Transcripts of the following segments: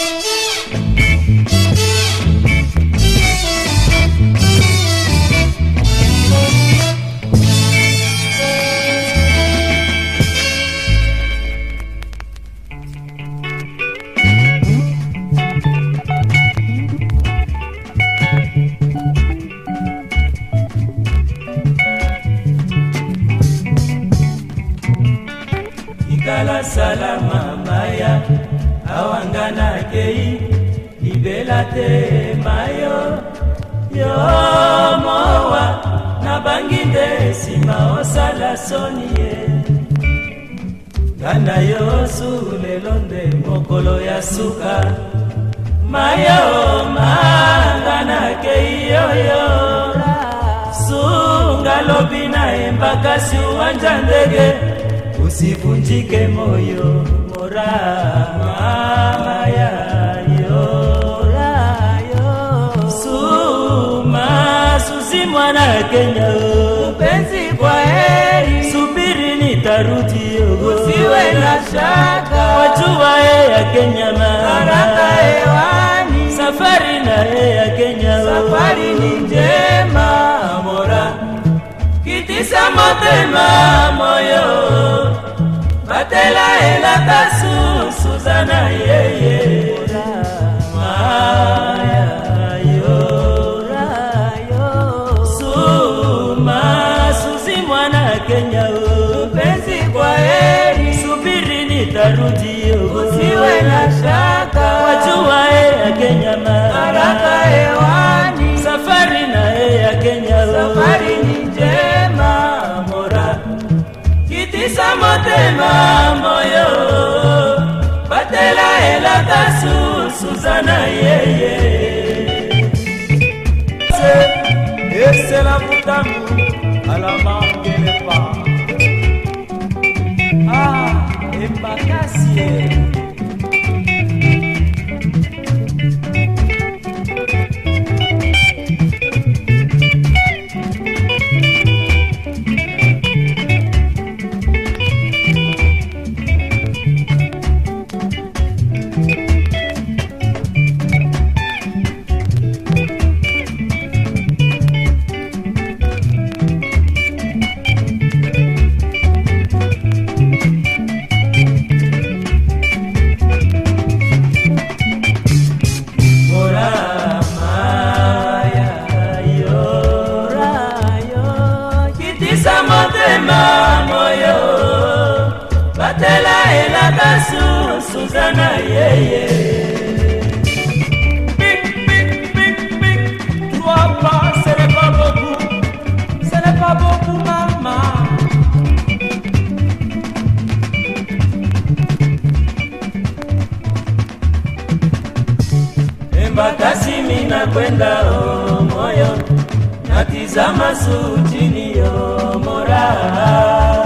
Thank you. soni ye nganda yo su lelo nde mokolo ya suka mayo manga nakei yoyo sunga lobi na embakasi uwanja ndege usivunjike moyo mora mama ya yorayo suma susi mwana kenya wajua ye ya kenya mama safari na ye ya kenya oh. safari ni njema mora kitisa motema moyo batela elaka susuzana yeye ye. yesu suzana yeye se esela butamu alamangelepa a ah, embakasie mandela elaka susuzana yeye makasi mina kwenda o moyo natizama sutini yo moraa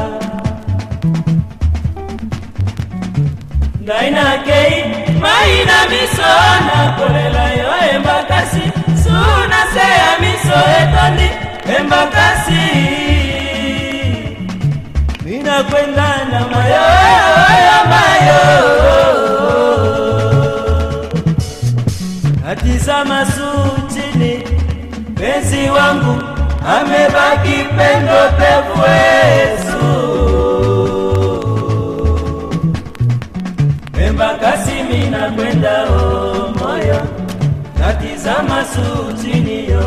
ngai nakei mai na miso nakolela yo embakasi su na se ya miso etondi embakasi minakwenda na mayo yo mayo katiza masuchini penzi wangu amebaki pendo pevu yesu na kwenda o moyo natizama su chini yo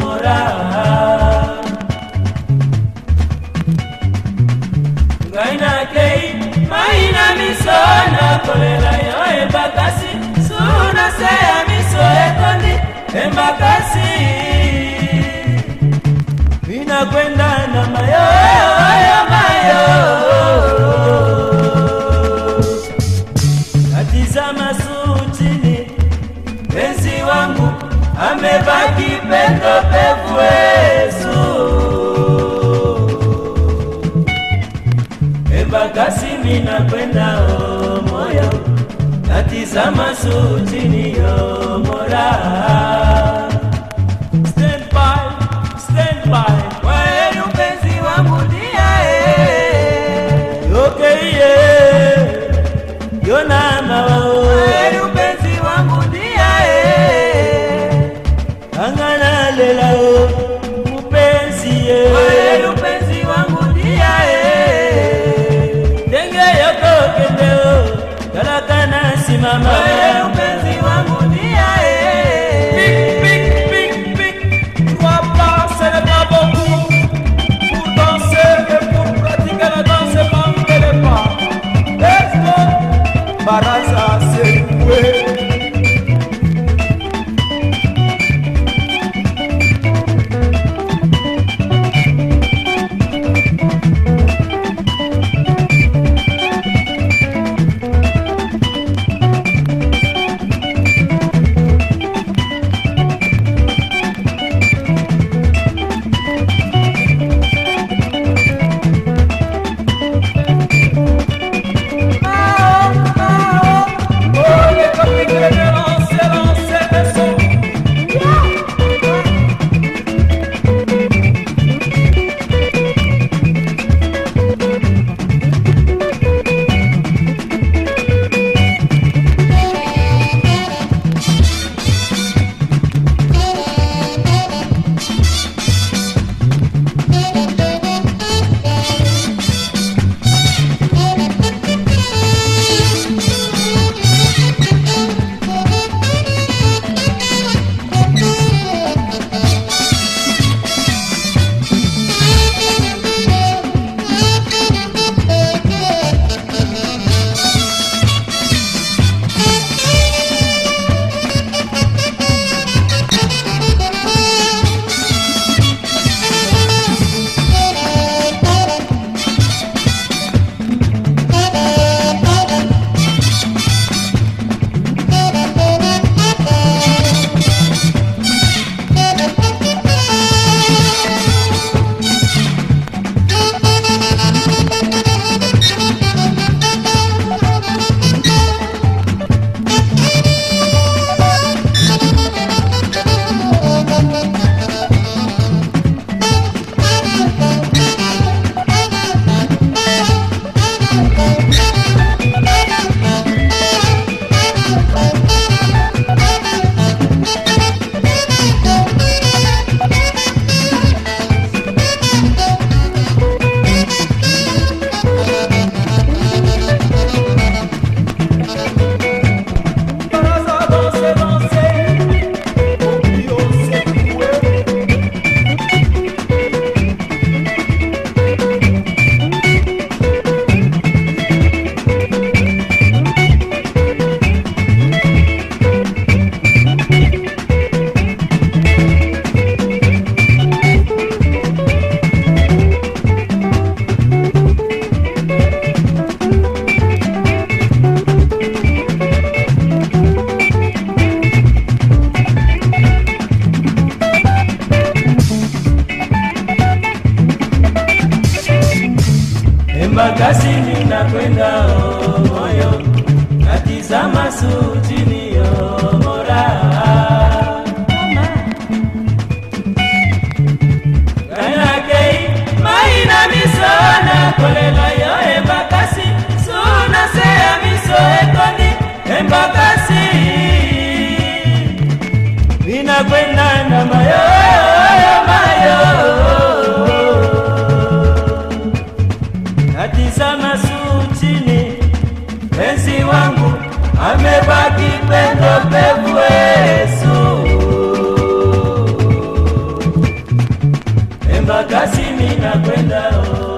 moraha ngai na kei mai na miso na kolela yo ebakasi su na se ya miso ekondi embakasi inakwenda bakasi mina kwenda o oh, moyo katisa masu chini yo oh, mora stand by stand by kwenda moyo natizama sutini yomora kanakei maina miso nakolela yo embakasi suna se ya miso ekoni embakasi inakwenda ndamba yo me kwenda